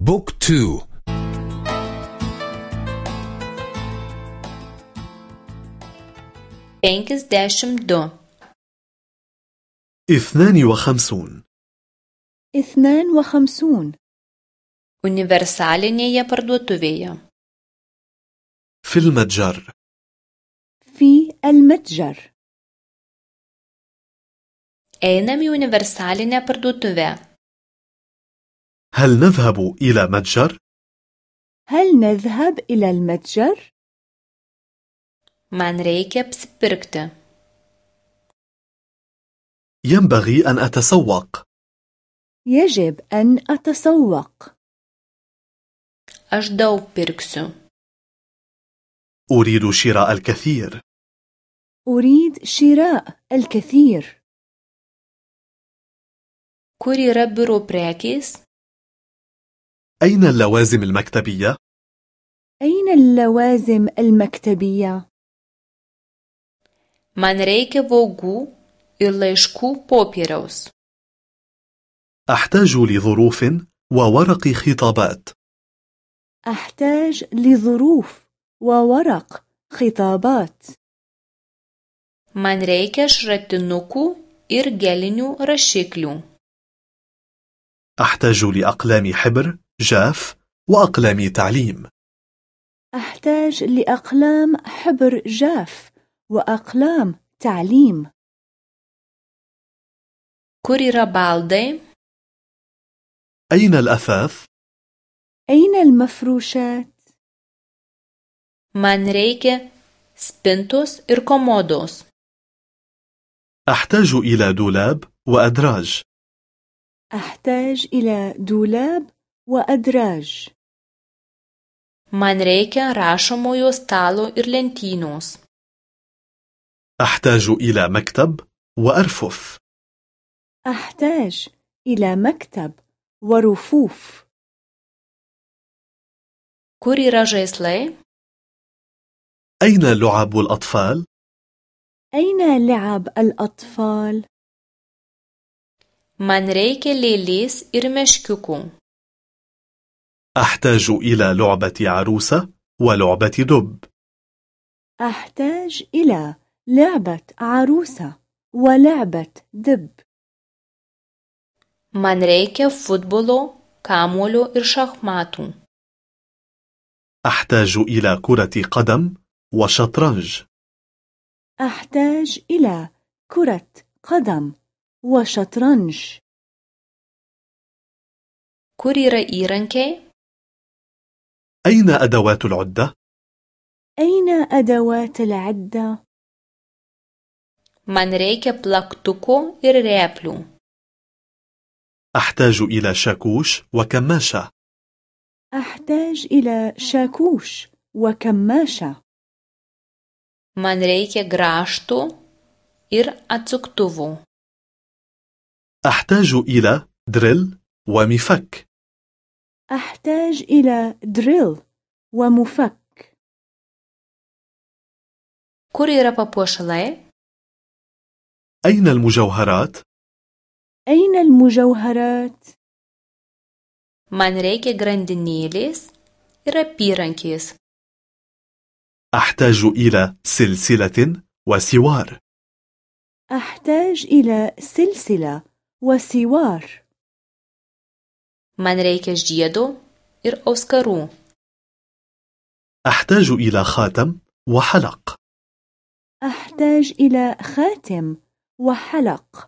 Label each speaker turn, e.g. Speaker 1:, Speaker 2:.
Speaker 1: بوك تو.
Speaker 2: Penkiasdešimt du
Speaker 3: اثنان وخمسون.
Speaker 4: اثنان وخمسون.
Speaker 2: Universalinėje parduotuvėje.
Speaker 3: في المتجر.
Speaker 4: في المتجر.
Speaker 2: Einam į universalinę parduotuvę.
Speaker 3: هل نذهب إلى متجر؟
Speaker 4: هل نذهب إلى المتجر؟
Speaker 2: man reikia apsipirkti
Speaker 3: ينبغي أن أتسوق.
Speaker 4: يجب أن أتسوق.
Speaker 2: aš daug pirksiu
Speaker 3: أريد شراء الكثير.
Speaker 4: أريد شراء الكثير.
Speaker 2: kur yra biuro prekės
Speaker 3: أين اللوازم المكتبية؟
Speaker 4: أين اللوازم المكتبية؟
Speaker 2: man reikia vogų ir laiškų popieriaus
Speaker 3: أحتاج لظروف وورق خطابات
Speaker 4: أحتاج لظروف وورق خطابات
Speaker 2: man reikia šratinukų ir gelinių rašiklių
Speaker 3: أحتاج لأقلام حبر جاف وأقلام تعليم.
Speaker 4: أحتاج لأقلام حبر جاف وأقلام تعليم.
Speaker 2: yra baldai
Speaker 3: أين الأثاث؟
Speaker 4: أين المفروشات؟
Speaker 2: man reikia spintos ir komodos
Speaker 3: أحتاج إلى دولاب وأدراج.
Speaker 4: أحتاج إلى دولاب وأدراج
Speaker 2: من ريكا راشمويو ستالو إرلنتينوس.
Speaker 3: أحتاج إلى مكتب وأرفف
Speaker 4: أحتاج إلى مكتب ورفوف
Speaker 2: كوري راجيسلي
Speaker 3: أين لعب الأطفال؟
Speaker 4: أين لعب الأطفال؟
Speaker 2: من ريكا ليليس إرمشككم.
Speaker 3: أحتاج إلى لعبة عروسة ولعبة دب.
Speaker 4: أحتاج إلى لعبة عروسة ولعبة دب.
Speaker 2: Man reikia futbolo kamuolio ir šachmatų.
Speaker 3: أحتاج إلى كرة قدم وشطرنج.
Speaker 4: أحتاج إلى كرة قدم وشطرنج.
Speaker 2: Kur yra įrankiai?
Speaker 3: أين أدوات العدة؟
Speaker 4: أين أدوات العدة؟
Speaker 2: man reikia plaktuko ir replių
Speaker 3: أحتاج إلى شاكوش وكماشة
Speaker 4: أحتاج إلى شاكوش وكماشة
Speaker 2: man reikia grąžtų ir atsuktuvų
Speaker 3: أحتاج إلى دريل ومفك.
Speaker 4: أحتاج إلى دريل ومفك.
Speaker 2: yra papuošalai
Speaker 3: أين المجوهرات؟
Speaker 4: أين المجوهرات؟
Speaker 2: man reikia grandinėlės ir apyrankės
Speaker 3: أحتاج إلى سلسلة وسوار.
Speaker 4: أحتاج إلى سلسلة وسوار.
Speaker 2: Man reikia žiedo ir auskarų
Speaker 3: أحتاج إلى خاتم وحلق.
Speaker 4: أحتاج إلى خاتم وحلق.